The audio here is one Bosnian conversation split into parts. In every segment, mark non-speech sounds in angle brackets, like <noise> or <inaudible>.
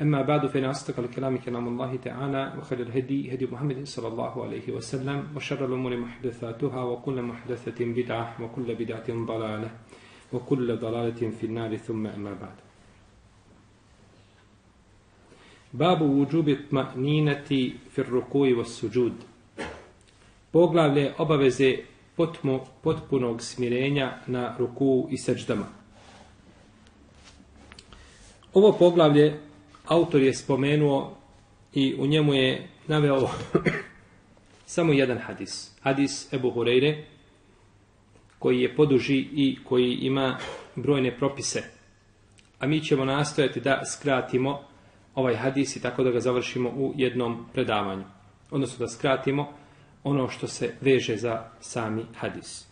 أما بعد فإن أصدق الكلام كلام الله تعالى وخير الهدي هدي محمد صلى الله عليه وسلم وشر الأمور محدثاتها وكل محدثة بدعة وكل بدعة ضلالة وكل ضلالة في النار ثم أما بعد باب وجوب الطمأنينة في الركوع والسجود Poglavlje obaveze potmo, potpunog smirenja na ruku i seđdama. Ovo poglavlje autor je spomenuo i u njemu je naveo <coughs> samo jedan hadis. Hadis Ebu Hureyre, koji je poduži i koji ima brojne propise. A mi ćemo nastojati da skratimo ovaj hadis i tako da ga završimo u jednom predavanju. Odnosno da skratimo ono što se veže za sami hadis.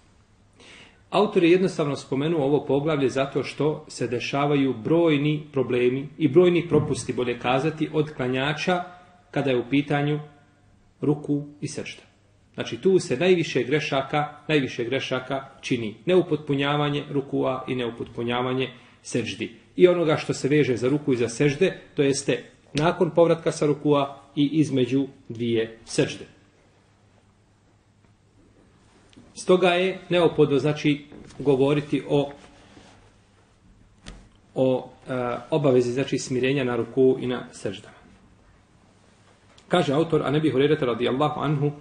Autor je jednostavno spomenuo ovo poglavlje zato što se dešavaju brojni problemi i brojni propusti, bolje kazati, od klanjača kada je u pitanju ruku i sečta. Znači tu se najviše grešaka, najviše grešaka čini neupotpunjavanje rukua i neupotpunjavanje seždi. I onoga što se veže za ruku i za sežde, to jeste nakon povratka sa rukua i između dvije sežde. Stoga je neophodno znači govoriti o o e, obavezi znači smirenja na ruku i na seždama. Kaže autor a nebi Hurajra radijallahu anhu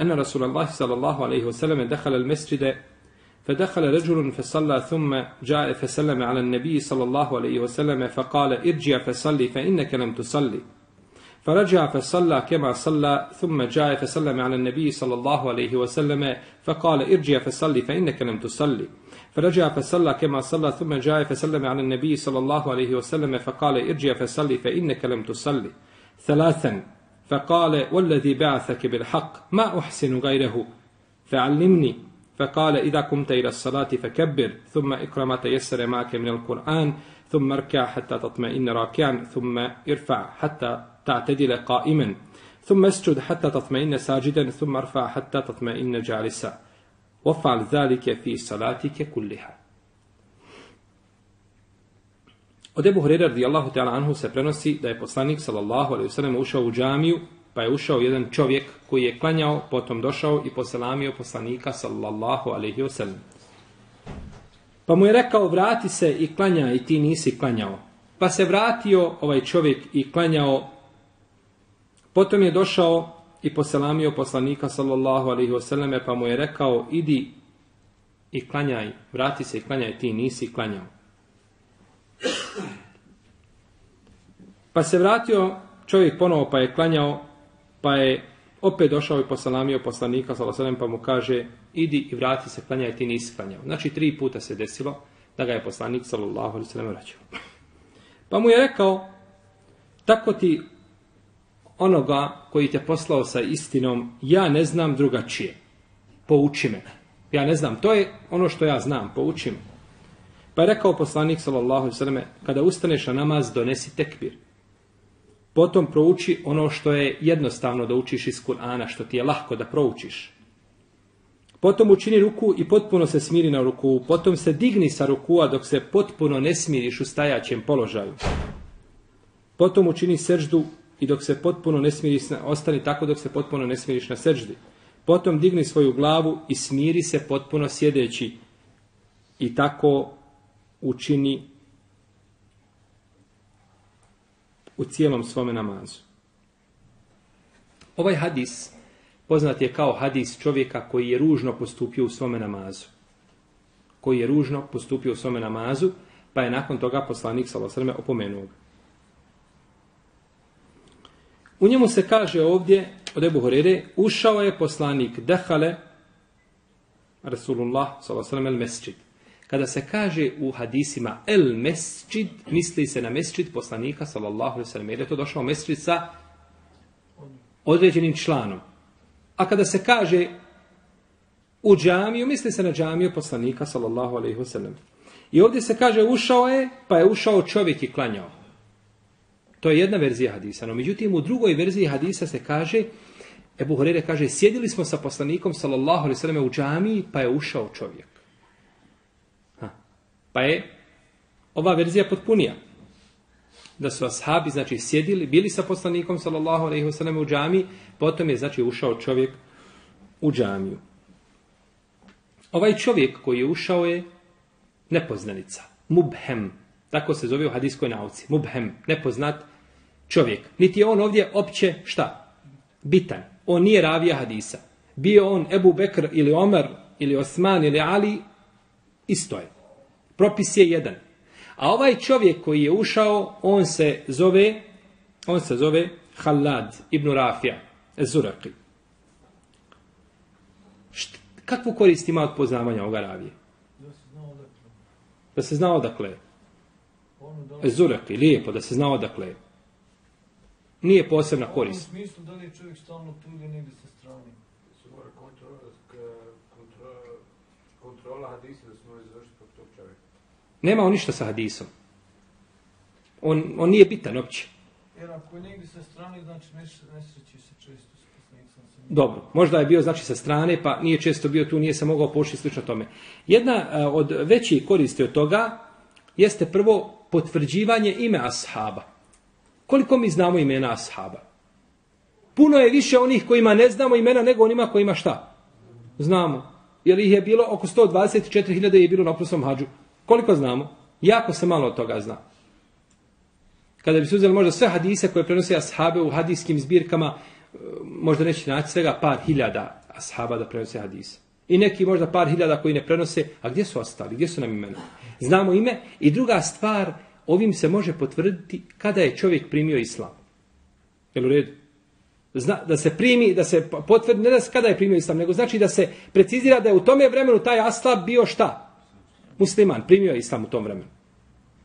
أن رسول الله صلى الله عليه وسلم دخل المسجد فدخل رجل فصلى ثم جاء فسلم على النبي صلى الله عليه وسلم فقال ارجع فصلي فإنك لم تصلي فرجع فصلى كما صلى ثم جاء فسلم على النبي صلى الله عليه وسلم فقال ارجع فصلي فإنك لم تصلي. فرجع فصلى كما صلى ثم جاء فسلم على النبي صلى الله عليه وسلم فقال ارجع فصلي فإنك لم تصلي. ثلاثا فقال والذي بعثك بالحق ما أحسن غيره؟ فعلمني. فقال إذا قمت إلى الصلاة فكبر ثم اقرأ ما تيسر معك من القرآن ثم اركع حتى تطمئن راكعا ثم ارفع حتى تعتدل قائما ثم اسجد حتى تطمئن ساجدا ثم ارفع حتى تطمئن جالسا وفعل ذلك في صلاتك كلها Od Ebu Hrera radijallahu ta'ala anhu se prenosi da je poslanik sallallahu alaihi sallam ušao u džamiju, pa je ušao jedan čovjek koji je klanjao, potom došao i poselamio poslanika sallallahu alaihi sallam. Pa mu je rekao, vrati se i klanja i ti nisi klanjao. Pa se vratio ovaj čovjek i klanjao Potom je došao i poselamio poslanika sallallahu alaihi wasallame pa mu je rekao idi i klanjaj, vrati se i klanjaj, ti nisi klanjao. Pa se vratio čovjek ponovo pa je klanjao, pa je opet došao i poselamio poslanika sallallahu alaihi wasallam pa mu kaže idi i vrati se, klanjaj, ti nisi klanjao. Znači tri puta se desilo da ga je poslanik sallallahu alaihi wasallam vraćao. Pa mu je rekao tako ti onoga koji te poslao sa istinom, ja ne znam drugačije. Pouči me. Ja ne znam, to je ono što ja znam, pouči me. Pa je rekao poslanik, sallallahu sallam, kada ustaneš na namaz, donesi tekbir. Potom prouči ono što je jednostavno da učiš iz Kur'ana, što ti je lahko da proučiš. Potom učini ruku i potpuno se smiri na ruku. Potom se digni sa rukua dok se potpuno ne smiriš u stajaćem položaju. Potom učini seždu i dok se potpuno ne smiriš, na, ostani tako dok se potpuno ne smiriš na seđdi. Potom digni svoju glavu i smiri se potpuno sjedeći i tako učini u cijelom svome namazu. Ovaj hadis poznat je kao hadis čovjeka koji je ružno postupio u svome namazu. Koji je ružno postupio u svome namazu, pa je nakon toga poslanik Salosrme opomenuo ga. U njemu se kaže ovdje od Ebu Horere, ušao je poslanik Dehale, Rasulullah s.a.v. el mesčid. Kada se kaže u hadisima el mesčid, misli se na mesčid poslanika sallallahu alaihi jer je to došao mesčid sa određenim članom. A kada se kaže u džamiju, misli se na džamiju poslanika, sallallahu alaihi wasallam. I ovdje se kaže ušao je, pa je ušao čovjek i klanjao. To je jedna verzija hadisa. No, međutim, u drugoj verziji hadisa se kaže, Ebu Horeire kaže, sjedili smo sa poslanikom, sallallahu alaihi sallam, u džamiji, pa je ušao čovjek. Ha. Pa je ova verzija potpunija. Da su ashabi, znači, sjedili, bili sa poslanikom, sallallahu alaihi sallam, u džamiji, potom je, znači, ušao čovjek u džamiju. Ovaj čovjek koji je ušao je nepoznanica. Mubhem. Tako se zove u hadiskoj nauci. Mubhem. Nepoznat čovjek. Niti je on ovdje opće šta? Bitan. On nije ravija hadisa. Bio on Ebu Bekr ili Omer ili Osman ili Ali, isto je. Propis je jedan. A ovaj čovjek koji je ušao, on se zove, on se zove Halad ibn Rafija, Zuraki. Kakvu korist ima od poznavanja ovoga ravije? Da se zna odakle. Zuraki, lijepo, da se zna odakle. Nije posebna korist. U smislu da li je čovjek stalno tu ili negdje sa strane. se mora kontrola, kontrola, kontrola hadisa da se mora izvršiti kod tog čovjeka. Nema on ništa sa hadisom. On, on nije bitan opće. Jer ako je negdje sa strane, znači ne, ne sreći se često s poslanicom. Dobro, možda je bio znači sa strane, pa nije često bio tu, nije se mogao pošti slično tome. Jedna a, od većih koristi od toga jeste prvo potvrđivanje ime ashaba. Koliko mi znamo imena ashaba? Puno je više onih kojima ne znamo imena nego onima kojima šta? Znamo. Jer ih je bilo oko 124.000 je bilo na prosom hađu. Koliko znamo? Jako se malo od toga zna. Kada bi se uzeli možda sve hadise koje prenose ashabe u hadijskim zbirkama, e, možda neće naći svega par hiljada ashaba da prenose hadise. I neki možda par hiljada koji ne prenose, a gdje su ostali, gdje su nam imena? Znamo ime i druga stvar, ovim se može potvrditi kada je čovjek primio islam. Jel u redu? Zna, da se primi, da se potvrdi, ne da se kada je primio islam, nego znači da se precizira da je u tome vremenu taj aslab bio šta? Musliman, primio je islam u tom vremenu.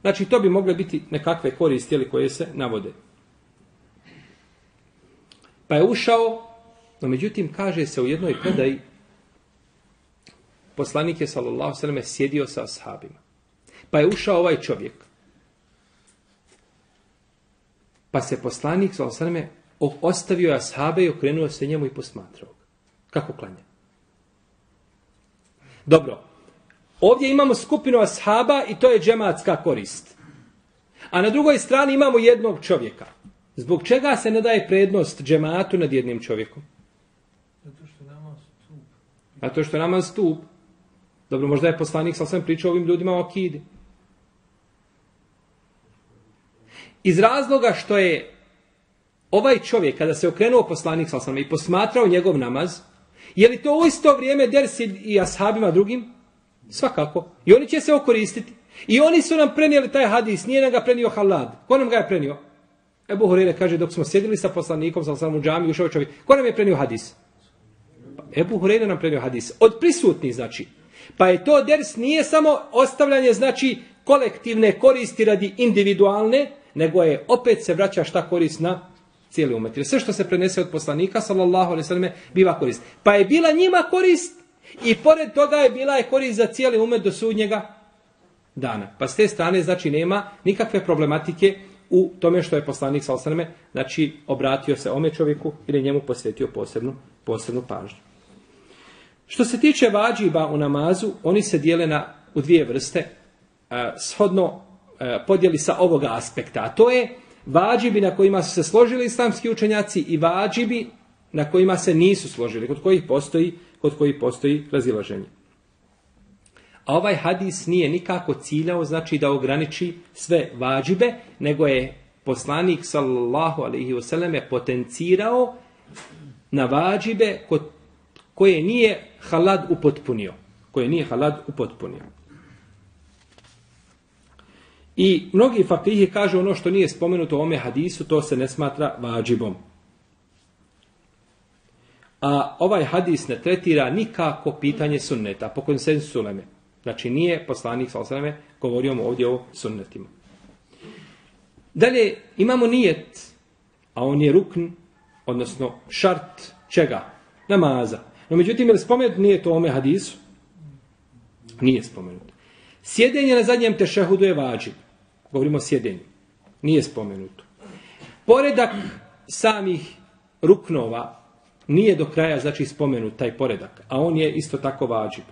Znači, to bi mogle biti nekakve koristi ili koje se navode. Pa je ušao, no međutim, kaže se u jednoj predaji, poslanik je, sallallahu sallam, sjedio sa ashabima. Pa je ušao ovaj čovjek. Pa se poslanik, sallallahu sallam, ostavio ashabe i okrenuo se njemu i posmatrao. Kako klanja? Dobro, Ovdje imamo skupinu ashaba i to je džematska korist. A na drugoj strani imamo jednog čovjeka. Zbog čega se ne daje prednost džematu nad jednim čovjekom? Zato što nama stup. Zato što nama stup. Dobro, možda je poslanik sa sam pričao ovim ljudima o akidi. Iz razloga što je ovaj čovjek, kada se okrenuo poslanik sa osnovima i posmatrao njegov namaz, je li to u isto vrijeme dersi i ashabima drugim? Svakako. I oni će se okoristiti. I oni su nam prenijeli taj hadis. Nije nam ga prenio halad. Ko nam ga je prenio? Ebu Horeire kaže dok smo sjedili sa poslanikom, sa samom džami, ušao čovjek. Ko nam je prenio hadis? Pa Ebu Horeire nam prenio hadis. Od prisutnih znači. Pa je to ders nije samo ostavljanje znači kolektivne koristi radi individualne, nego je opet se vraća šta korist na cijeli umet. Jer sve što se prenese od poslanika, sallallahu alaihi sallam, biva korist. Pa je bila njima korist, I pored toga je bila je korist za cijeli umet do sudnjega dana. Pa s te strane znači nema nikakve problematike u tome što je poslanik sallallahu alaihi sallam, znači obratio se ome čovjeku ili njemu posvetio posebnu, posebnu pažnju. Što se tiče vađiba u namazu, oni se dijele na, u dvije vrste, a, shodno E, podijeli sa ovoga aspekta. A to je vađibi na kojima su se složili islamski učenjaci i vađibi na kojima se nisu složili, kod kojih postoji kod koji postoji razilaženje. A ovaj hadis nije nikako ciljao, znači da ograniči sve vađibe, nego je poslanik sallallahu alaihi wasallam potencirao na vađibe kod koje nije halad upotpunio. Koje nije halad upotpunio. I mnogi fakihi kažu ono što nije spomenuto u ome hadisu, to se ne smatra vađibom. A ovaj hadis ne tretira nikako pitanje sunneta, po konsensu uleme. Znači nije poslanik sa osaname govorio mu ovdje o sunnetima. Dalje imamo nijet, a on je rukn, odnosno šart čega? Namaza. No međutim, je li spomenut nije to ome hadisu? Nije spomenut. Sjedenje na zadnjem tešehudu je vađib. Govorimo o sjedenju. Nije spomenuto. Poredak samih ruknova nije do kraja znači spomenut taj poredak, a on je isto tako vađib,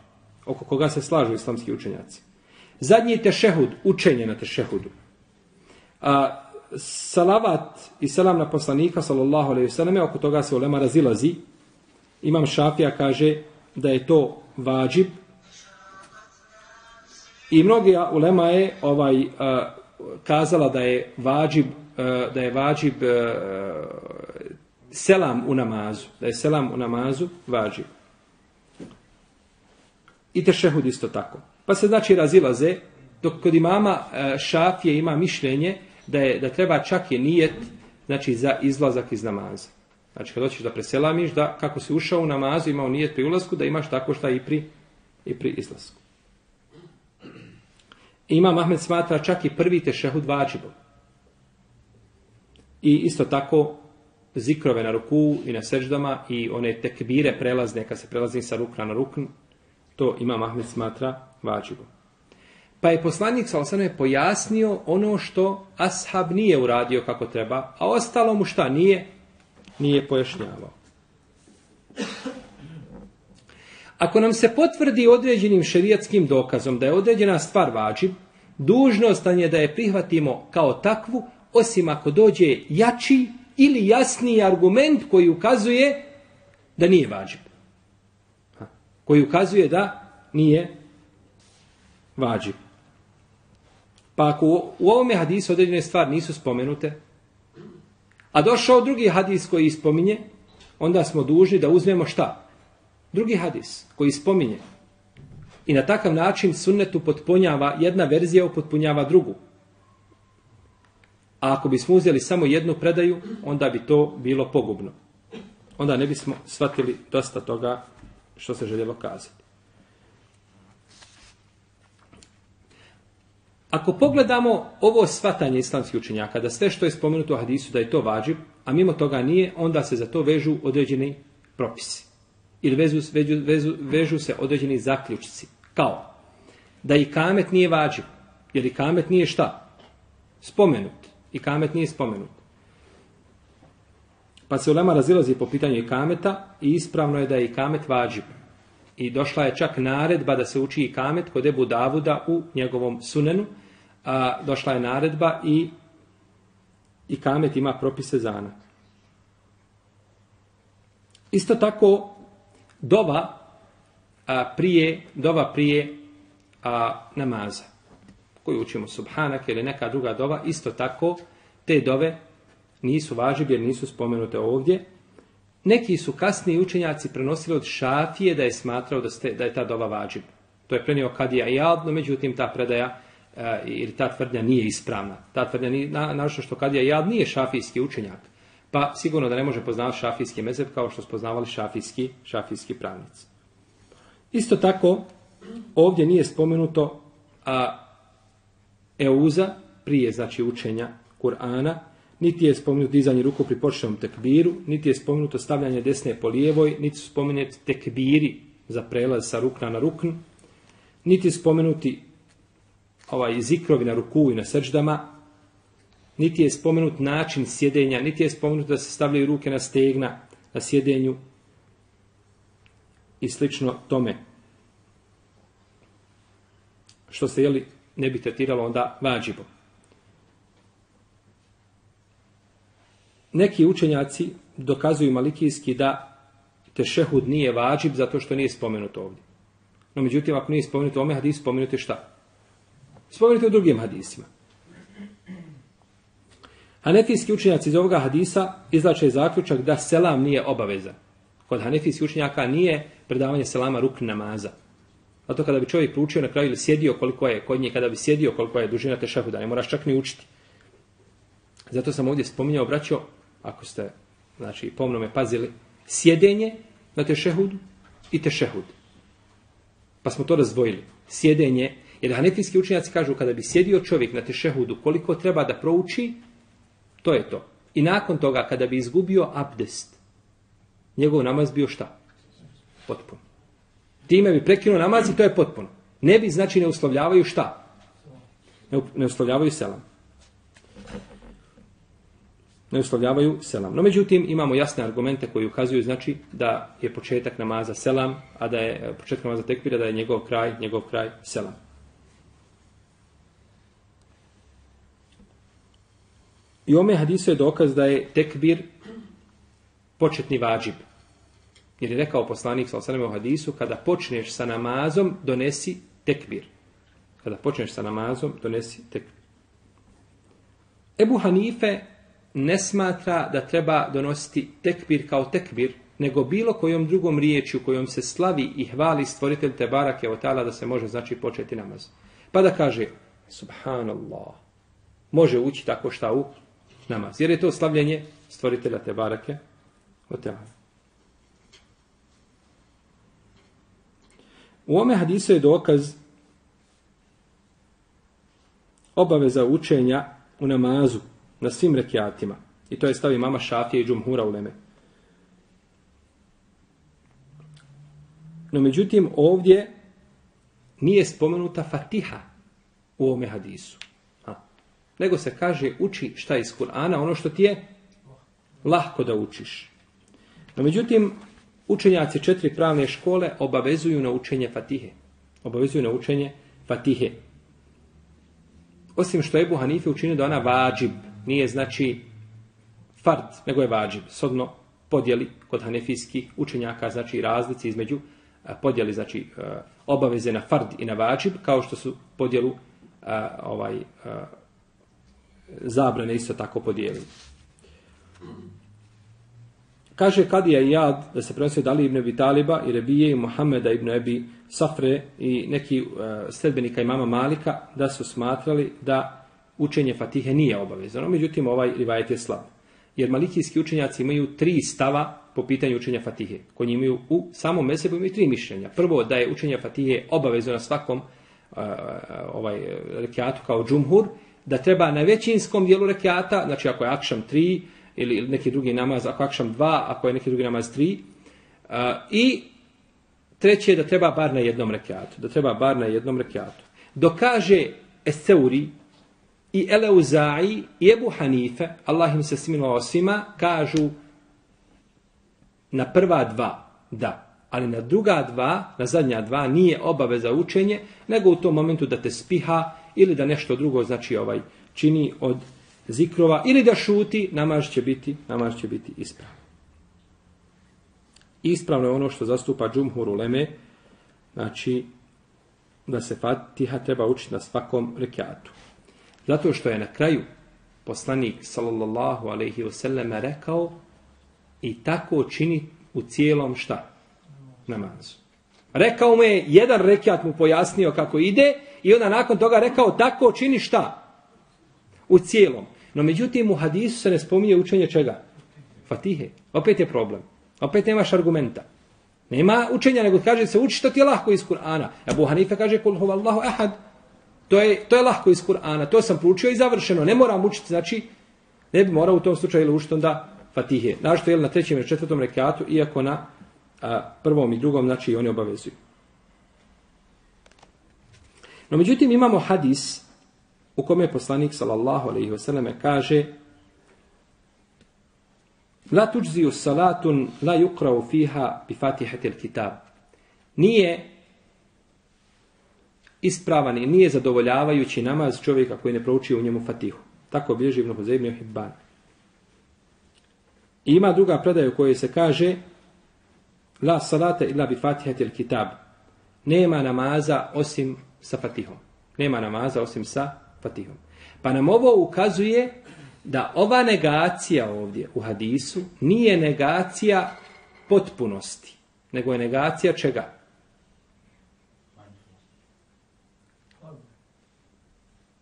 oko koga se slažu islamski učenjaci. Zadnji tešehud, učenje na tešehudu. A, salavat i selam na poslanika, sallallahu alaihi sallam, oko toga se ulema razilazi. Imam Šafija kaže da je to vađib. I mnogi ulema je ovaj, a, kazala da je vađib e, da je vađib e, selam u namazu, da je selam u namazu vađib. I tešehud isto tako. Pa se znači razilaze, dok kod imama e, šafije ima mišljenje da je da treba čak je nijet znači za izlazak iz namaza. Znači kad hoćeš da preselamiš, da kako si ušao u namazu, imao nijet pri ulasku, da imaš tako šta i pri, i pri izlasku. Imam Ahmed smatra čak i prvi tešehud vađibom. I isto tako zikrove na ruku i na seždama i one tekbire prelazne, kad se prelazi sa rukna na rukn, to ima Mahmed smatra vađibom. Pa je poslanik Salasane pojasnio ono što ashab nije uradio kako treba, a ostalo mu šta nije? Nije pojašnjavao. Ako nam se potvrdi određenim šerijatskim dokazom da je određena stvar vađib, dužnost je da je prihvatimo kao takvu, osim ako dođe jači ili jasniji argument koji ukazuje da nije vađib. Koji ukazuje da nije vađib. Pa ako u ovome hadisu određene stvari nisu spomenute, a došao drugi hadis koji ispominje, onda smo dužni da uzmemo šta? Drugi hadis koji spominje. I na takav način sunnetu potpunjava, jedna verzija upotpunjava drugu. A ako bismo uzeli samo jednu predaju, onda bi to bilo pogubno. Onda ne bismo shvatili dosta toga što se željelo kazati. Ako pogledamo ovo svatanje islamskih učenjaka, da sve što je spomenuto u hadisu da je to vađib, a mimo toga nije, onda se za to vežu određeni propisi. Ili vezu, vežu, vezu, vežu se određeni zaključci. Kao da i kamet nije vađiv, jer i kamet nije šta? Spomenut. I kamet nije spomenut. Pa se ulema razilazi po pitanju i kameta i ispravno je da je i kamet vađiv. I došla je čak naredba da se uči i kamet kod Ebu Davuda u njegovom sunenu. A, došla je naredba i i kamet ima propise zana. Isto tako dova a, prije dova prije a, namaza koju učimo subhanak ili neka druga dova, isto tako te dove nisu važiv jer nisu spomenute ovdje. Neki su kasniji učenjaci prenosili od šafije da je smatrao da, ste, da je ta dova važib. To je prenio Kadija i no međutim ta predaja e, ili ta tvrdnja nije ispravna. Ta tvrdnja nije, na, našto što Kadija Jad nije šafijski učenjak. Pa sigurno da ne može poznavati šafijski mezeb kao što spoznavali šafijski, šafijski pravnici. Isto tako, ovdje nije spomenuto a, euza, prije znači učenja Kur'ana, niti je spomenuto dizanje ruku pri početnom tekbiru, niti je spomenuto stavljanje desne po lijevoj, niti su spomenuti tekbiri za prelaz sa rukna na rukn, niti je spomenuti ovaj zikrovi na ruku i na srđdama, niti je spomenut način sjedenja, niti je spomenuto da se stavljaju ruke na stegna na sjedenju i slično tome. Što se jeli ne bi tretiralo onda vađibom. Neki učenjaci dokazuju malikijski da tešehud nije vađib zato što nije spomenut ovdje. No međutim, ako nije spomenut ome hadis, spomenute šta? Spomenute u drugim hadisima. Hanefijski učenjaci iz ovoga hadisa izlače zaključak da selam nije obavezan. Kod hanefijskih učenjaka nije predavanje selama ruk namaza. Zato kada bi čovjek proučio na kraju ili sjedio koliko je kod nje, kada bi sjedio koliko je dužina tešahuda, ne moraš čak ni učiti. Zato sam ovdje spominjao, braćo, ako ste, znači, pomno me pazili, sjedenje na tešehudu i tešehud. Pa smo to razdvojili. Sjedenje, jer hanefijski učenjaci kažu, kada bi sjedio čovjek na tešehudu, koliko treba da prouči, to je to. I nakon toga, kada bi izgubio abdest, njegov namaz bio šta? Potpun. Time bi prekinuo namaz i to je potpuno. Ne bi, znači, ne uslovljavaju šta? Ne, ne uslovljavaju selam. Ne uslovljavaju selam. No, međutim, imamo jasne argumente koji ukazuju, znači, da je početak namaza selam, a da je početak namaza tekvira, da je njegov kraj, njegov kraj selam. I ome hadisu je dokaz da je tekbir početni vađib. Jer je rekao poslanik sa osanem u hadisu, kada počneš sa namazom, donesi tekbir. Kada počneš sa namazom, donesi tekbir. Ebu Hanife ne smatra da treba donositi tekbir kao tekbir, nego bilo kojom drugom riječju kojom se slavi i hvali stvoritelj te barake o tala da se može znači početi namaz. Pa da kaže, subhanallah, može ući tako šta u namaz. Jer je to slavljenje stvoritelja te barake o teala. U ome hadisu je dokaz obaveza učenja u namazu na svim rekiatima. I to je stavi mama Šafije i Džumhura u Leme. No međutim ovdje nije spomenuta Fatiha u ome hadisu. Nego se kaže uči šta iz Kur'ana, ono što ti je lahko da učiš. No međutim, učenjaci četiri pravne škole obavezuju na učenje Fatihe. Obavezuju na učenje Fatihe. Osim što je Ebu Hanife učinio da ona vađib, nije znači fard, nego je vađib. Sodno podjeli kod hanefijskih učenjaka, znači razlici između podjeli, znači obaveze na fard i na vađib, kao što su podjelu ovaj zabrane isto tako podijelili. Kaže Kadija i Jad da se prenosio Dali ibn Abi Taliba i Rebije i Muhammeda ibn Abi Safre i neki uh, sledbenika imama Malika da su smatrali da učenje Fatihe nije obavezano. Međutim, ovaj rivajet je slab. Jer malikijski učenjaci imaju tri stava po pitanju učenja Fatihe. Koji imaju u samom mesebu imaju tri mišljenja. Prvo, da je učenje Fatihe obavezno na svakom uh, ovaj rekiatu kao džumhur, da treba na većinskom dijelu rekiata, znači ako je akšam 3 ili neki drugi namaz, ako je akšam 2, ako je neki drugi namaz 3, uh, i treće je da treba bar na jednom rekiatu, da treba bar na jednom rekiatu. Dokaže Eseuri i Eleuzai i Ebu Hanife, Allah im se smilovao svima, kažu na prva dva, da. Ali na druga dva, na zadnja dva, nije obaveza učenje, nego u tom momentu da te spiha ili da nešto drugo, znači ovaj, čini od zikrova, ili da šuti, namaz će biti, namaz će biti ispravan. Ispravno je ono što zastupa džumhur uleme, znači da se Fatiha treba učiti na svakom rekiatu. Zato što je na kraju poslanik sallallahu alejhi ve selleme rekao i tako čini u cijelom šta? Namazu. Rekao mu je, jedan rekiat mu pojasnio kako ide i onda nakon toga rekao tako čini šta? U cijelom. No međutim u hadisu se ne spominje učenje čega? Fatihe. Opet je problem. Opet nemaš argumenta. Nema učenja, nego kaže se uči što ti je lahko iz Kur'ana. Abu Hanife kaže kul huvallahu ahad. To je, to je lahko iz Kur'ana. To sam proučio i završeno. Ne moram učiti, znači, ne bi morao u tom slučaju učiti onda Fatihe. Našto je na trećem i četvrtom rekatu, iako na a, prvom i drugom, znači, oni obavezuju. No, međutim, imamo hadis u kome je poslanik, sallallahu alejhi ve selleme kaže La tuđziju salatun la yuqra fiha bi fatihatil kitab. Nije ispravan i nije zadovoljavajući namaz čovjeka koji ne prouči u njemu fatihu. Tako bilježi Ibn Huzeib ibn Hibban. I ima druga predaja u kojoj se kaže La salata illa bi fatihatil kitab. Nema namaza osim sa fatihom. Nema namaza osim sa fatihom. Pa nam ovo ukazuje da ova negacija ovdje u hadisu nije negacija potpunosti, nego je negacija čega?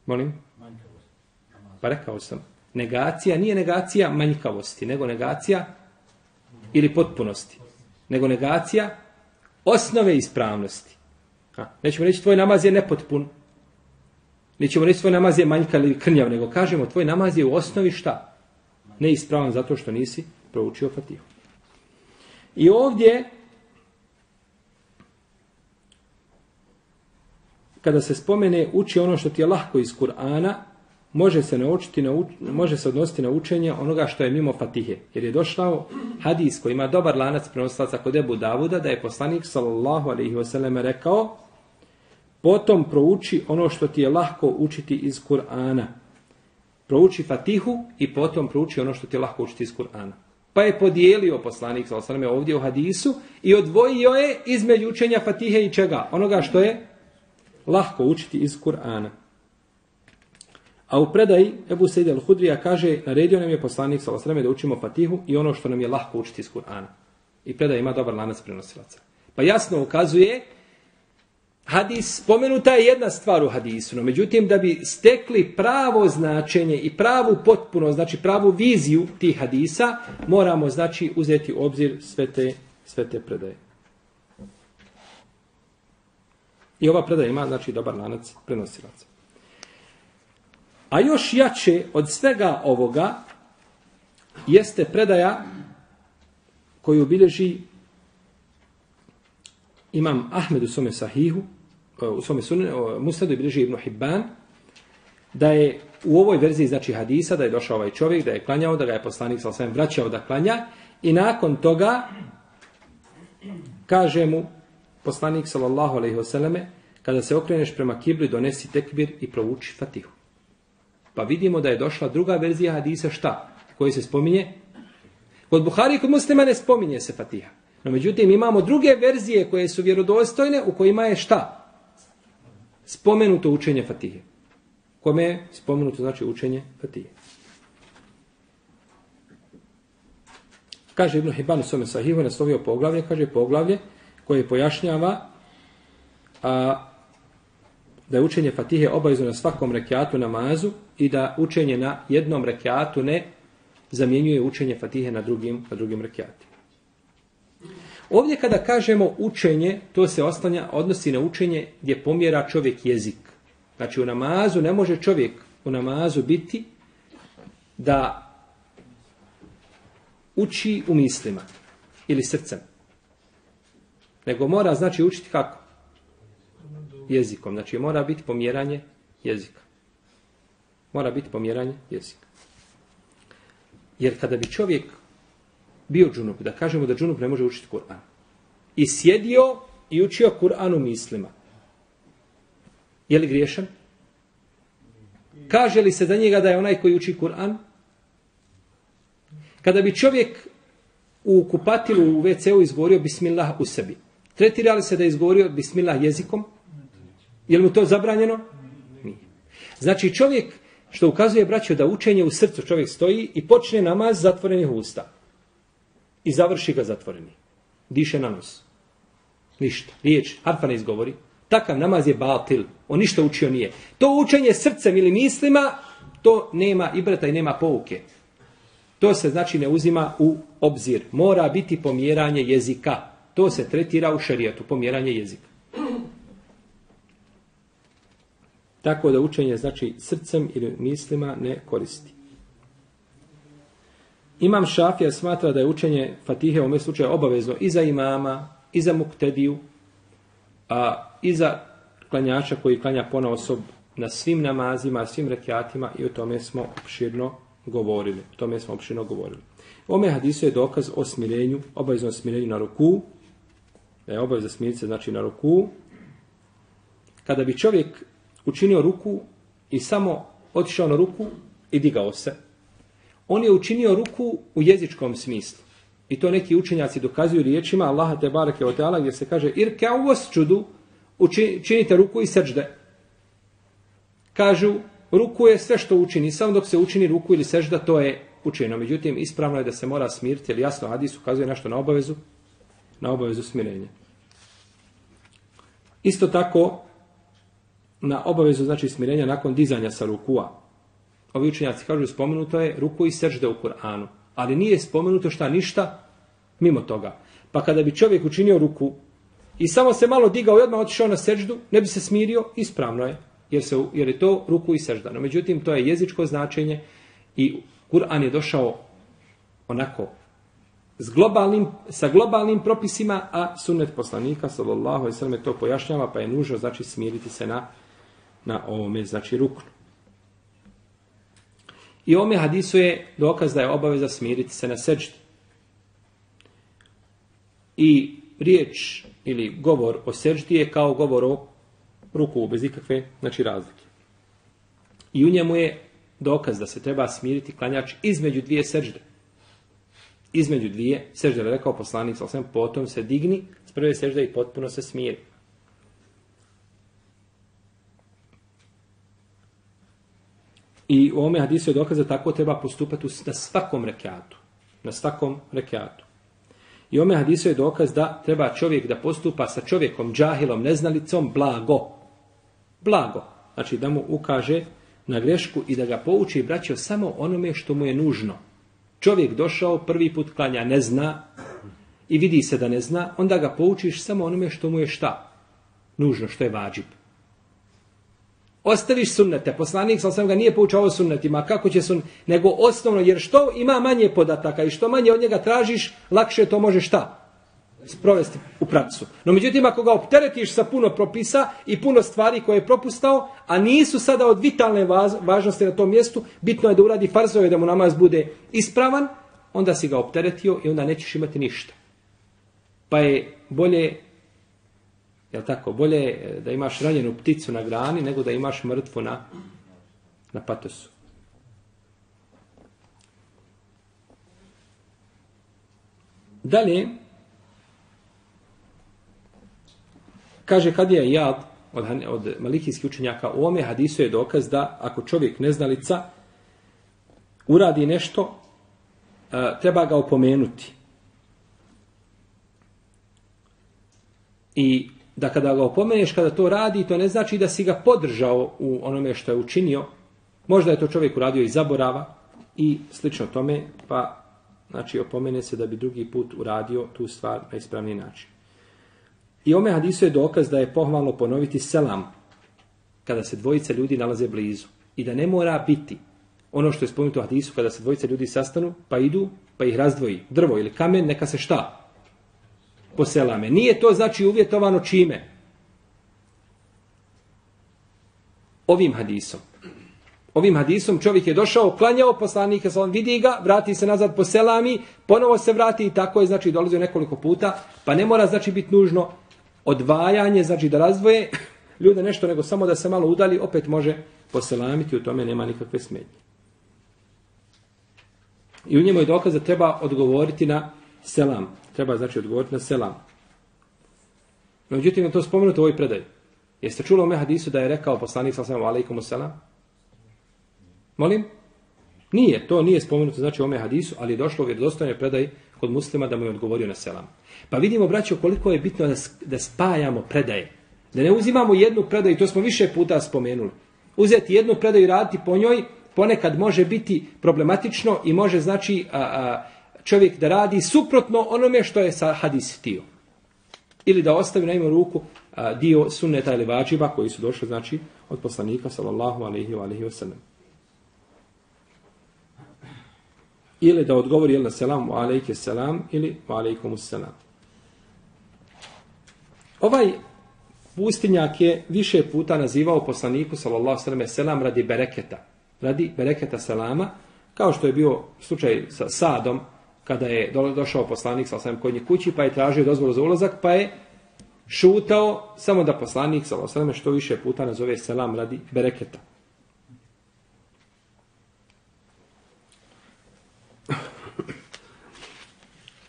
Molim? Pa rekao sam. Negacija nije negacija manjkavosti, nego negacija ili potpunosti nego negacija osnove ispravnosti. Ha. Nećemo reći tvoj namaz je nepotpun, nećemo reći tvoj namaz je manjka ili krnjav, nego kažemo tvoj namaz je u osnovi šta? Neispravan zato što nisi proučio fatihu. I ovdje, kada se spomene uči ono što ti je lahko iz Kur'ana, može se naučiti na može se odnositi na učenje onoga što je mimo Fatihe. Jer je došao hadis koji ima dobar lanac prenoslaca kod Ebu Davuda da je poslanik sallallahu alejhi ve selleme rekao: Potom prouči ono što ti je lahko učiti iz Kur'ana. Prouči Fatihu i potom prouči ono što ti je lahko učiti iz Kur'ana. Pa je podijelio poslanik sallallahu alejhi ve selleme ovdje u hadisu i odvojio je između učenja Fatihe i čega? Onoga što je lahko učiti iz Kur'ana. A u predaji Ebu Sejde al-Hudrija kaže, naredio nam je poslanik sa osreme da učimo Fatihu i ono što nam je lahko učiti iz Kur'ana. I predaj ima dobar lanac prenosilaca. Pa jasno ukazuje, hadis, spomenuta je jedna stvar u hadisu, no međutim da bi stekli pravo značenje i pravu potpuno, znači pravu viziju tih hadisa, moramo znači uzeti u obzir sve te, sve te predaje. I ova predaja ima znači dobar lanac prenosilaca. A još jače od svega ovoga jeste predaja koju bilježi imam Ahmed u svome sahihu, e, u svome sunne, musnadu bilježi Ibn Hibban, da je u ovoj verziji znači hadisa, da je došao ovaj čovjek, da je klanjao, da ga je poslanik sa svem vraćao da klanja i nakon toga kaže mu poslanik sallallahu alejhi ve selleme kada se okreneš prema kibli donesi tekbir i prouči Fatihu. Pa vidimo da je došla druga verzija hadisa šta? Koji se spominje? Kod Buhari i kod muslima ne spominje se Fatiha. No međutim imamo druge verzije koje su vjerodostojne u kojima je šta? Spomenuto učenje Fatihe. Kome je spomenuto znači učenje Fatihe. Kaže Ibn Hibban u svome sahihu, naslovio poglavlje, kaže poglavlje koje pojašnjava a, da je učenje Fatihe obavezno na svakom rekiatu namazu i da učenje na jednom rekiatu ne zamjenjuje učenje Fatihe na drugim, na drugim rekiatima. Ovdje kada kažemo učenje, to se ostanja, odnosi na učenje gdje pomjera čovjek jezik. Znači u namazu ne može čovjek u namazu biti da uči u mislima ili srcem. Nego mora znači učiti kako? Jezikom. Znači mora biti pomjeranje jezika. Mora biti pomjeranje jezika. Jer kada bi čovjek bio džunup, da kažemo da džunup ne može učiti Kur'an, i sjedio i učio Kur'an u mislima, je li griješan? Kaže li se za njega da je onaj koji uči Kur'an? Kada bi čovjek u kupatilu u WC-u izgovorio Bismillah u sebi, tretira li se da je izgovorio Bismillah jezikom? Je li mu to zabranjeno? Nije. Znači čovjek što ukazuje braćo da učenje u srcu čovjek stoji i počne namaz zatvorenih usta. I završi ga zatvoreni. Diše na nos. Ništa. Riječ, harfa ne izgovori. Takav namaz je batil. On ništa učio nije. To učenje srcem ili mislima, to nema ibrata i nema pouke. To se znači ne uzima u obzir. Mora biti pomjeranje jezika. To se tretira u šarijatu, pomjeranje jezika. Tako da učenje znači srcem ili mislima ne koristi. Imam Šafija smatra da je učenje Fatihe u ovom slučaju obavezno i za imama, i za muktediju, a i za klanjača koji klanja pona osob na svim namazima, svim rekiatima i o tome smo opširno govorili. O tome smo opširno govorili. U ome hadisu je dokaz o smirenju, obavezno smirenju na ruku, da je obavezno smiriti znači na ruku. Kada bi čovjek učinio ruku i samo otišao na ruku i digao se. On je učinio ruku u jezičkom smislu. I to neki učenjaci dokazuju riječima Allaha te barake o teala gdje se kaže irka uvos čudu učinite ruku i srđde. Kažu ruku je sve što učini, samo dok se učini ruku ili sežda, to je učinjeno. Međutim, ispravno je da se mora smiriti, jer jasno hadis ukazuje nešto na obavezu, na obavezu smirenja. Isto tako, na obavezu znači smirenja nakon dizanja sa rukua. Ovi učenjaci kažu spomenuto je ruku i sežde u Kur'anu, ali nije spomenuto šta ništa mimo toga. Pa kada bi čovjek učinio ruku i samo se malo digao i odmah otišao na seždu, ne bi se smirio, ispravno je, jer, se, jer je to ruku i sežda. No, međutim, to je jezičko značenje i Kur'an je došao onako s globalnim, sa globalnim propisima, a sunnet poslanika, sallallahu alaihi sallam, to pojašnjava, pa je nužno, znači, smiriti se na, na ovome, znači, ruknu. I ovome hadisu je dokaz da je obaveza smiriti se na seđdi. I riječ ili govor o seđdi je kao govor o ruku bez ikakve znači, razlike. I u njemu je dokaz da se treba smiriti klanjač između dvije seđde. Između dvije seđde, rekao poslanik, sam potom se digni s prve seđde i potpuno se smiri. I u ovome hadisu je dokaz da tako treba postupati na svakom rekiatu. Na svakom rekiatu. I u ovome hadisu je dokaz da treba čovjek da postupa sa čovjekom, džahilom, neznalicom, blago. Blago. Znači da mu ukaže na grešku i da ga pouči braćo samo onome što mu je nužno. Čovjek došao, prvi put klanja, ne zna i vidi se da ne zna, onda ga poučiš samo onome što mu je šta? Nužno, što je vađib. Ostaviš sunnete, poslanik sam ga nije poučao sunnetima, kako će sun, nego osnovno, jer što ima manje podataka i što manje od njega tražiš, lakše to može šta? sprovesti u praksu. No međutim, ako ga opteretiš sa puno propisa i puno stvari koje je propustao, a nisu sada od vitalne važnosti na tom mjestu, bitno je da uradi farzove da mu namaz bude ispravan, onda si ga opteretio i onda nećeš imati ništa. Pa je bolje, Jel tako, bolje eh, da imaš ranjenu pticu na grani nego da imaš mrtvu na, na patosu. Dalje, Kaže kad je jad od, od malikijskih učenjaka u ome hadisu je dokaz da ako čovjek neznalica uradi nešto, eh, treba ga opomenuti. I da kada ga opomeneš kada to radi, to ne znači da si ga podržao u onome što je učinio. Možda je to čovjek uradio i zaborava i slično tome, pa znači opomene se da bi drugi put uradio tu stvar na ispravni način. I ome hadisu je dokaz da je pohvalno ponoviti selam kada se dvojica ljudi nalaze blizu. I da ne mora biti ono što je spomenuto u hadisu kada se dvojica ljudi sastanu pa idu pa ih razdvoji drvo ili kamen neka se šta? Poselame. Nije to znači uvjetovano čime? Ovim hadisom. Ovim hadisom čovjek je došao, klanjao poslanike, on vidi ga, vrati se nazad po selami, ponovo se vrati i tako je, znači, dolazio nekoliko puta, pa ne mora, znači, biti nužno odvajanje, znači da razvoje ljude nešto, nego samo da se malo udali, opet može poselamiti, u tome nema nikakve smetnje. I u njemu je dokaz da treba odgovoriti na selam. Treba znači odgovoriti na selam. No, međutim, je to spomenuto u ovoj predaj. Jeste čuli ome hadisu da je rekao poslanik sa svema alaikum selam? Molim? Nije, to nije spomenuto znači u ome hadisu, ali je došlo u vjerodostojnoj predaj kod muslima da mu je odgovorio na selam. Pa vidimo, braćo, koliko je bitno da, da spajamo predaje. Da ne uzimamo jednu predaju, to smo više puta spomenuli. Uzeti jednu predaju i raditi po njoj, ponekad može biti problematično i može znači a, a, čovjek da radi suprotno onome što je sa hadis htio. Ili da ostavi na imu ruku a, dio sunneta ili vađiba koji su došli znači od poslanika sallallahu alaihi wa alaihi wa sallam. ili da odgovori jel na selam, wa alaike selam, ili wa alaikum selam. Ovaj pustinjak je više puta nazivao poslaniku, sallallahu sallam, selam radi bereketa. Radi bereketa selama, kao što je bio slučaj sa Sadom, kada je došao poslanik, sallallahu sallam, kod nje kući, pa je tražio dozvolu za ulazak, pa je šutao samo da poslanik, sallallahu sallam, što više puta nazove selam radi bereketa.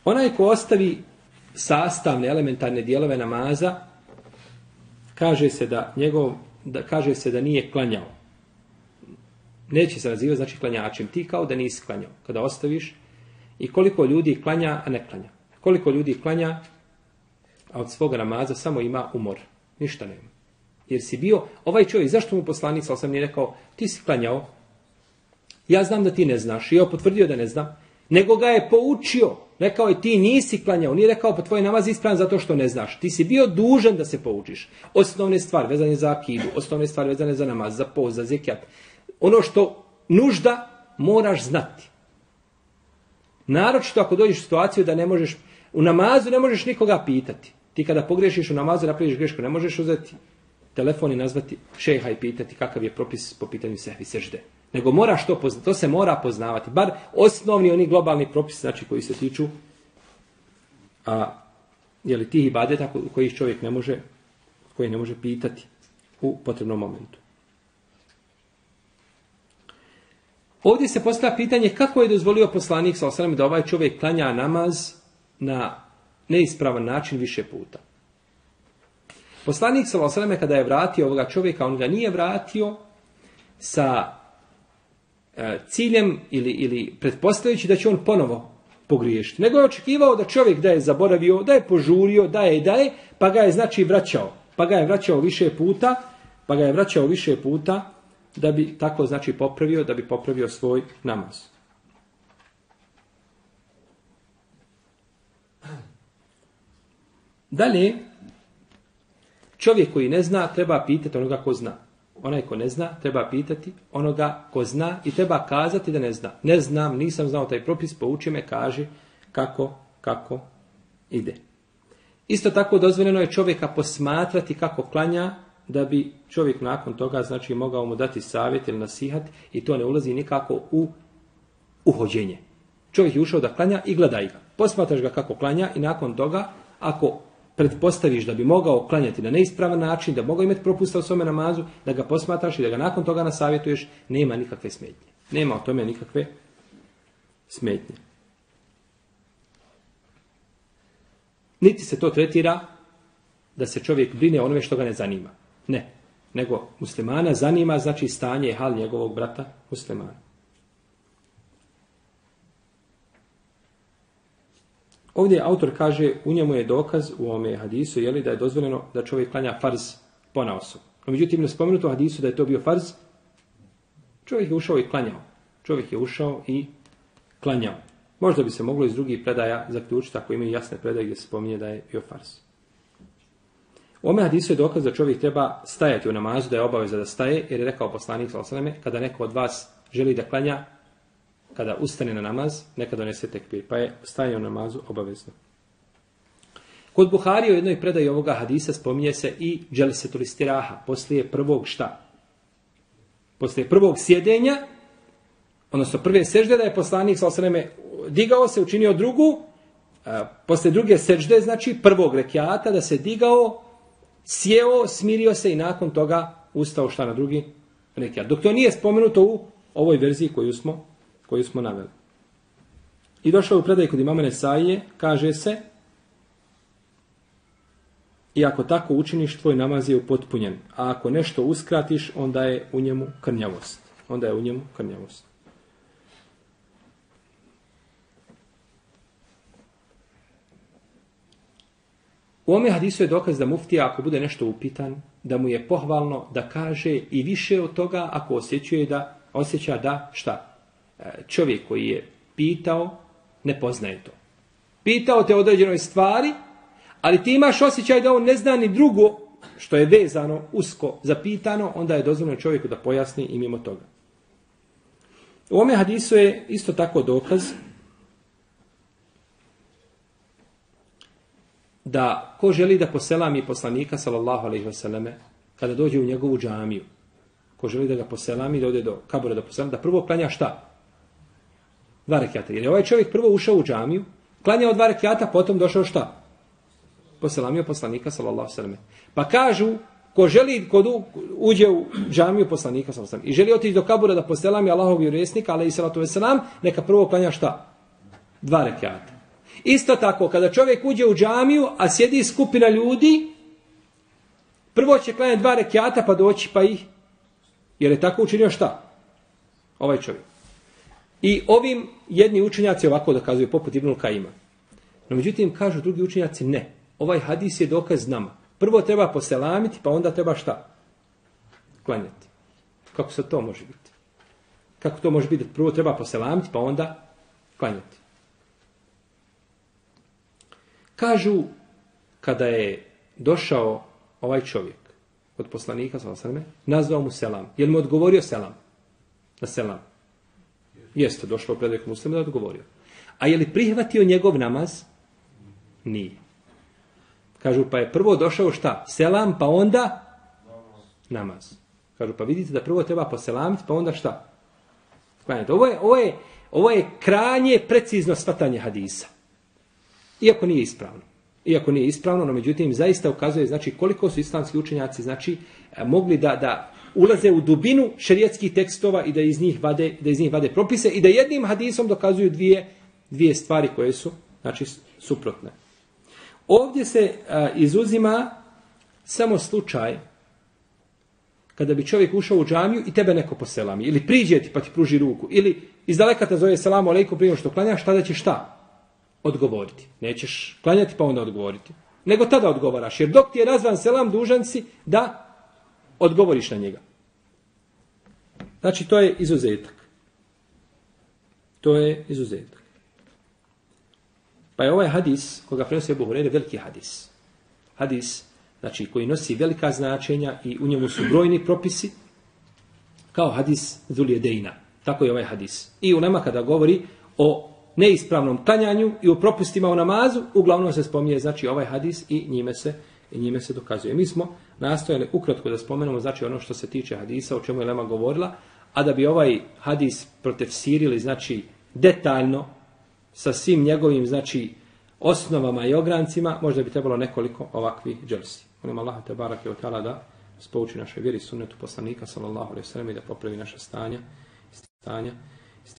Onaj ko ostavi sastavne elementarne dijelove namaza, kaže se da njegov da kaže se da nije klanjao. Neće se nazivati znači klanjačem. Ti kao da nisi klanjao. Kada ostaviš i koliko ljudi klanja, a ne klanja. Koliko ljudi klanja, a od svoga namaza samo ima umor. Ništa nema. Jer si bio, ovaj čovjek, zašto mu poslanik, sam nije rekao, ti si klanjao, ja znam da ti ne znaš, i ja potvrdio da ne znam, nego ga je poučio. Rekao je ti nisi klanjao, nije rekao pa tvoj namaz ispravan zato što ne znaš. Ti si bio dužan da se poučiš. Osnovne stvari vezane za akidu, osnovne stvari vezane za namaz, za poz, za zekijat. Ono što nužda moraš znati. Naročito ako dođeš u situaciju da ne možeš, u namazu ne možeš nikoga pitati. Ti kada pogrešiš u namazu, napraviš grešku, ne možeš uzeti telefon i nazvati šeha i pitati kakav je propis po pitanju sehvi sežde. Nego moraš to poznati, to se mora poznavati. Bar osnovni oni globalni propisi, znači koji se tiču a, jeli, tih ibadeta kojih čovjek ne može, koji ne može pitati u potrebnom momentu. Ovdje se postavlja pitanje kako je dozvolio poslanik sa osram da ovaj čovjek klanja namaz na neispravan način više puta. Poslanik sa osram kada je vratio ovoga čovjeka, on ga nije vratio sa e, ciljem ili, ili pretpostavljajući da će on ponovo pogriješiti. Nego je očekivao da čovjek da je zaboravio, da je požurio, da je i da je, pa ga je znači vraćao. Pa ga je vraćao više puta, pa ga je vraćao više puta, da bi tako znači popravio, da bi popravio svoj namaz. Dalje, čovjek koji ne zna, treba pitati onoga ko zna. Onaj ko ne zna, treba pitati onoga ko zna i treba kazati da ne zna. Ne znam, nisam znao taj propis, pouči me, kaže kako, kako ide. Isto tako dozvoljeno je čovjeka posmatrati kako klanja, da bi čovjek nakon toga znači mogao mu dati savjet ili nasihat i to ne ulazi nikako u uhođenje. Čovjek je ušao da klanja i gledaj ga. Posmatraš ga kako klanja i nakon toga ako pretpostaviš da bi mogao klanjati na neispravan način, da bi mogao imati propusta u svome namazu, da ga posmatraš i da ga nakon toga nasavjetuješ, nema nikakve smetnje. Nema o tome nikakve smetnje. Niti se to tretira da se čovjek brine onome što ga ne zanima. Ne. Nego muslimana zanima znači stanje i hal njegovog brata muslimana. Ovdje autor kaže, u njemu je dokaz u ome hadisu, jeli, da je dozvoljeno da čovjek klanja farz po naosu. No, međutim, ne spomenuto u hadisu da je to bio farz, čovjek je ušao i klanjao. Čovjek je ušao i klanjao. Možda bi se moglo iz drugih predaja zaključiti ako imaju jasne predaje gdje se spominje da je bio farz. U ome hadisu je dokaz da čovjek treba stajati u namazu, da je obaveza da staje, jer je rekao poslanik s.a.v. kada neko od vas želi da klanja, kada ustane na namaz, neka donese tekbir, pa je stajanje u namazu obavezno. Kod Buhari u jednoj predaji ovoga hadisa spominje se i dželisetul istiraha, poslije prvog šta? Poslije prvog sjedenja, odnosno prve sežde da je poslanik s.a.v. digao se, učinio drugu, a, poslije druge sežde, znači prvog rekiata, da se digao, sjeo, smirio se i nakon toga ustao šta na drugi rekiat. Dok to nije spomenuto u ovoj verziji koju smo, koju smo naveli. I došao u predaj kod imama Nesaije, kaže se, i ako tako učiniš, tvoj namaz je upotpunjen. A ako nešto uskratiš, onda je u njemu krnjavost. Onda je u njemu krnjavost. U ome hadisu je dokaz da muftija ako bude nešto upitan, da mu je pohvalno da kaže i više od toga ako osjećuje da osjeća da šta? E, čovjek koji je pitao ne poznaje to. Pitao te određenoj stvari, ali ti imaš osjećaj da on ne zna ni drugo što je vezano, usko zapitano, onda je dozvoljeno čovjeku da pojasni i mimo toga. U ome hadisu je isto tako dokaz da ko želi da poselami poslanika sallallahu alejhi ve selleme kada dođe u njegovu džamiju ko želi da ga poselami da ode do kabura da poselami da prvo klanja šta? Dva rekata jer je ovaj čovjek prvo ušao u džamiju klanjao dva rekata potom došao šta? Poselamio poslanika sallallahu alejhi ve selleme pa kažu ko želi kod uđe u džamiju poslanika sallallahu alejhi ve selleme i želi otići do kabura da poselami Allahov vjerovjesnik alejhi salatu vesselam neka prvo klanja šta? Dva rekata Isto tako, kada čovjek uđe u džamiju, a sjedi skupina ljudi, prvo će klanjati dva rekiata pa doći pa ih, jer je tako učinio šta? Ovaj čovjek. I ovim jedni učenjaci ovako dokazuju, poput Ibnul Kajima. No međutim, kažu drugi učenjaci, ne. Ovaj hadis je dokaz nama. Prvo treba poselamiti, pa onda treba šta? Klanjati. Kako se to može biti? Kako to može biti? Prvo treba poselamiti, pa onda klanjati. Kažu, kada je došao ovaj čovjek od poslanika, sveme, nazvao mu selam. Je li mu odgovorio selam? Na selam. Jeste, došlo predajek muslima da odgovorio. A je li prihvatio njegov namaz? Nije. Kažu, pa je prvo došao šta? Selam, pa onda namaz. Kažu, pa vidite da prvo treba poselamiti, pa onda šta? Klanjati. Ovo je, ovo je, ovo je kranje precizno svatanje hadisa. Iako nije ispravno. Iako nije ispravno, no međutim zaista ukazuje znači koliko su islamski učenjaci znači e, mogli da da ulaze u dubinu šerijetskih tekstova i da iz njih vade da iz njih vade propise i da jednim hadisom dokazuju dvije dvije stvari koje su znači suprotne. Ovdje se a, izuzima samo slučaj kada bi čovjek ušao u džamiju i tebe neko poselami ili priđe ti pa ti pruži ruku ili iz daleka te zove selamu alejkum prije što klanjaš tada će šta odgovoriti. Nećeš klanjati pa onda odgovoriti. Nego tada odgovaraš. Jer dok ti je nazvan selam, dužan si da odgovoriš na njega. Znači, to je izuzetak. To je izuzetak. Pa je ovaj hadis, koga prenosi Ebu Hureyre, veliki hadis. Hadis, znači, koji nosi velika značenja i u njemu su brojni propisi, kao hadis Zuljedejna. Tako je ovaj hadis. I u nama kada govori o neispravnom klanjanju i u propustima u namazu, uglavnom se spominje znači ovaj hadis i njime se i njime se dokazuje. Mi smo nastojali ukratko da spomenemo znači ono što se tiče hadisa, o čemu je Lema govorila, a da bi ovaj hadis protefsirili znači detaljno sa svim njegovim znači osnovama i ograncima, možda bi trebalo nekoliko ovakvih dželsi. Molim Allah te barake od tala da spouči naše vjeri sunnetu poslanika sallallahu alejhi ve sellem i da popravi naše stanja stanja